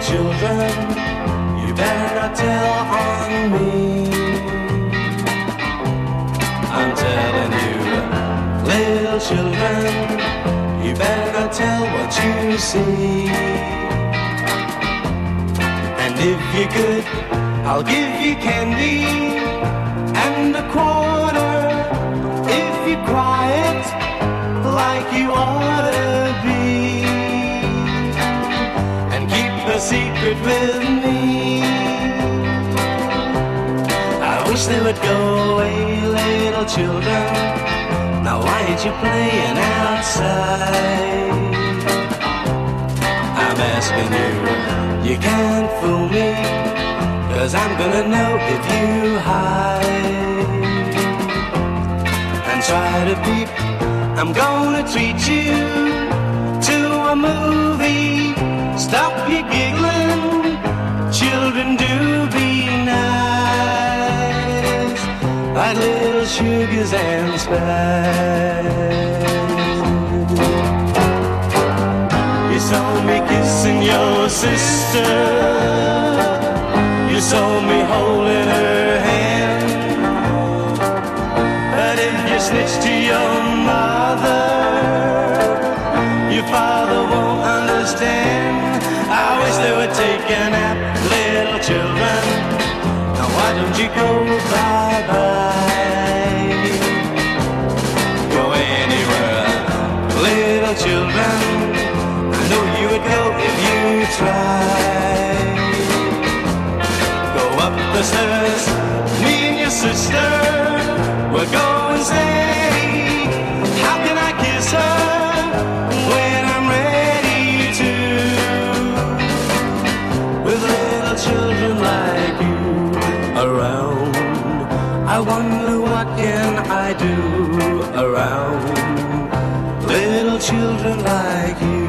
children, you better not tell on me. I'm telling you, little children, you better not tell what you see. And if you're good, I'll give you candy and a quarter secret with me. I wish they would go away, little children. Now why ain't you playing outside? I'm asking you, you can't fool me, cause I'm gonna know if you hide. And try to peep, I'm gonna treat you to a movie. Like little sugars and spice. You saw me kissing your sister. You saw me holding her hand. But if you snitch to your mother, your father won't understand. I wish they would take a nap, little children. Now why don't you go bye bye? Children. I know you would go if you tried. Go up the stairs, me and your sister. We'll go and say, How can I kiss her when I'm ready to? With little children like you around, I wonder what can I do around children like you.